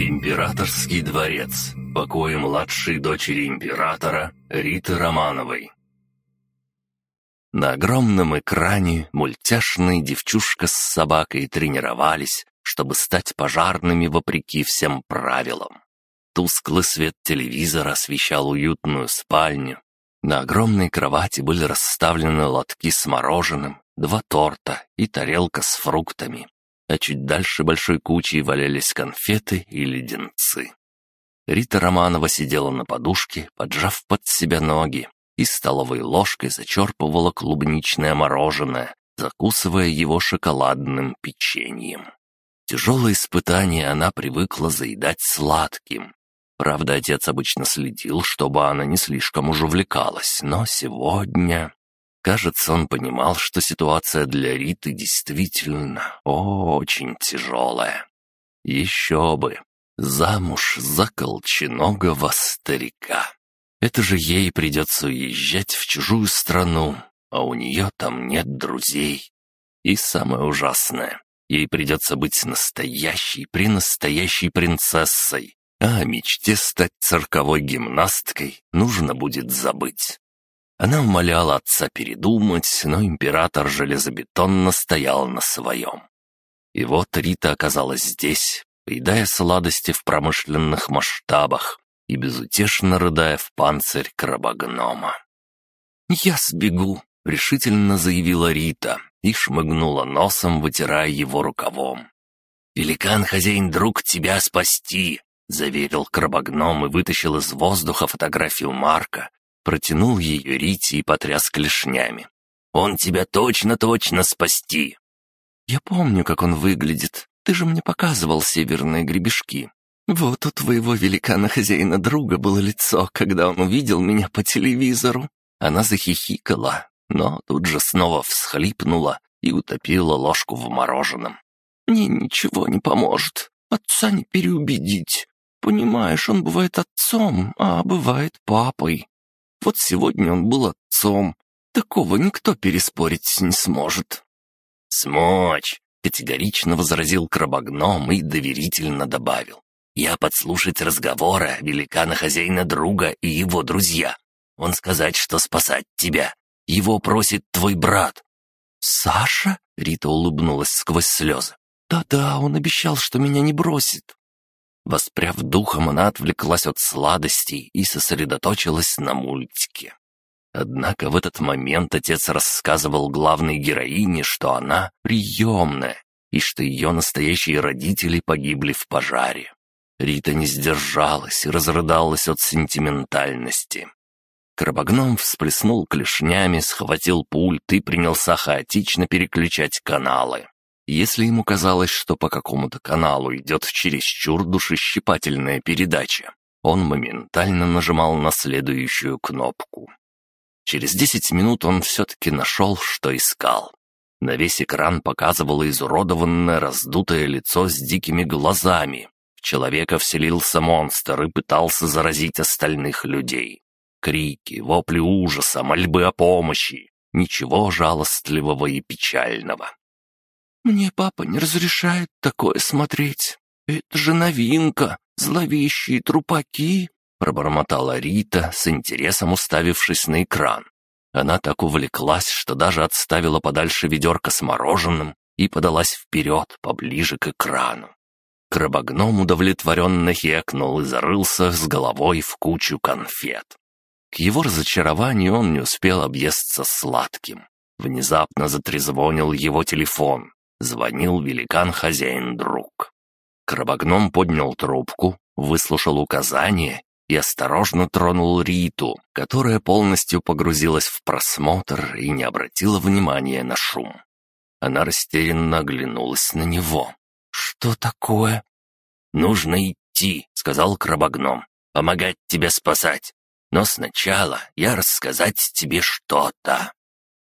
Императорский дворец. Покои младшей дочери императора Риты Романовой. На огромном экране мультяшная девчушка с собакой тренировались, чтобы стать пожарными вопреки всем правилам. Тусклый свет телевизора освещал уютную спальню. На огромной кровати были расставлены лотки с мороженым, два торта и тарелка с фруктами. А чуть дальше большой кучей валялись конфеты и леденцы. Рита Романова сидела на подушке, поджав под себя ноги, и столовой ложкой зачерпывала клубничное мороженое, закусывая его шоколадным печеньем. Тяжелое испытание она привыкла заедать сладким. Правда, отец обычно следил, чтобы она не слишком уж увлекалась, но сегодня... Кажется, он понимал, что ситуация для Риты действительно очень тяжелая. Еще бы! Замуж за колченогого старика. Это же ей придется уезжать в чужую страну, а у нее там нет друзей. И самое ужасное, ей придется быть настоящей, пренастоящей принцессой, а о мечте стать цирковой гимнасткой нужно будет забыть. Она умоляла отца передумать, но император железобетонно стоял на своем. И вот Рита оказалась здесь, поедая сладости в промышленных масштабах, и безутешно рыдая в панцирь крабогнома. «Я сбегу», — решительно заявила Рита и шмыгнула носом, вытирая его рукавом. «Великан, хозяин, друг, тебя спасти!» — заверил крабогном и вытащил из воздуха фотографию Марка, протянул ее Рите и потряс клешнями. «Он тебя точно-точно спасти!» «Я помню, как он выглядит. Ты же мне показывал северные гребешки. Вот у твоего великана-хозяина друга было лицо, когда он увидел меня по телевизору. Она захихикала, но тут же снова всхлипнула и утопила ложку в мороженом. Мне ничего не поможет. Отца не переубедить. Понимаешь, он бывает отцом, а бывает папой. Вот сегодня он был отцом. Такого никто переспорить не сможет. «Смочь!» — категорично возразил крабогном и доверительно добавил. Я подслушать разговора великана-хозяина друга и его друзья. Он сказать, что спасать тебя. Его просит твой брат». «Саша?» — Рита улыбнулась сквозь слезы. «Да-да, он обещал, что меня не бросит». Воспряв духом, она отвлеклась от сладостей и сосредоточилась на мультике. Однако в этот момент отец рассказывал главной героине, что она приемная, и что ее настоящие родители погибли в пожаре. Рита не сдержалась и разрыдалась от сентиментальности. Крабогном всплеснул клешнями, схватил пульт и принялся хаотично переключать каналы. Если ему казалось, что по какому-то каналу идет чересчур душещипательная передача, он моментально нажимал на следующую кнопку. Через десять минут он все-таки нашел, что искал. На весь экран показывало изуродованное раздутое лицо с дикими глазами, в человека вселился монстр и пытался заразить остальных людей. Крики, вопли ужаса, мольбы о помощи. Ничего жалостливого и печального. «Мне папа не разрешает такое смотреть. Это же новинка, зловещие трупаки», — пробормотала Рита, с интересом уставившись на экран. Она так увлеклась, что даже отставила подальше ведерко с мороженым и подалась вперед, поближе к экрану. Крабогном удовлетворенно хекнул и зарылся с головой в кучу конфет. К его разочарованию он не успел объесться сладким. Внезапно затрезвонил его телефон. Звонил великан-хозяин-друг. Крабогном поднял трубку, выслушал указания и осторожно тронул Риту, которая полностью погрузилась в просмотр и не обратила внимания на шум. Она растерянно оглянулась на него. «Что такое?» «Нужно идти», — сказал крабогном. «Помогать тебе спасать. Но сначала я рассказать тебе что-то».